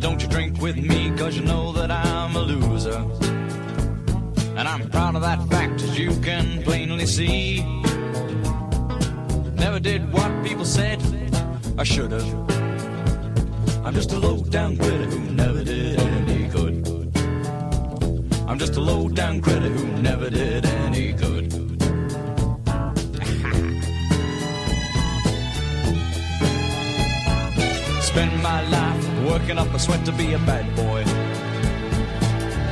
Don't you drink with me, cause you know that I'm a loser. And I'm proud of that fact, as you can plainly see. Never did what people said I should have. I'm just a low down critter who never did any good. I'm just a low down critter who never did any good. Spend my life working up a sweat to be a bad boy.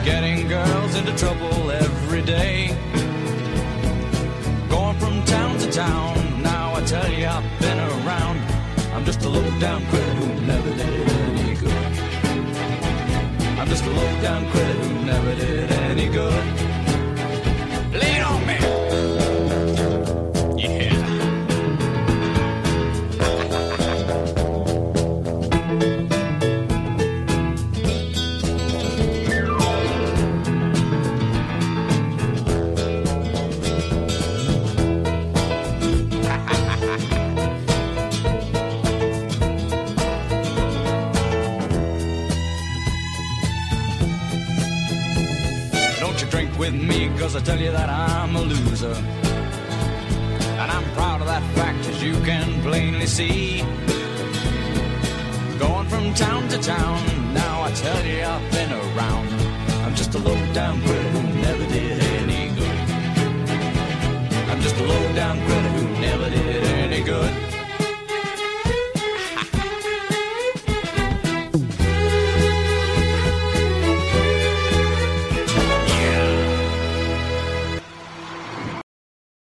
Getting girls into trouble every day. Going from town to town, now I tell you I've been around. I'm just a low down critter who never did any good. I'm just a low down critter who never did any You drink with me, cause I tell you that I'm a loser. And I'm proud of that fact, as you can plainly see. Going from town to town, now I tell you I've been around.